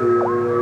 Música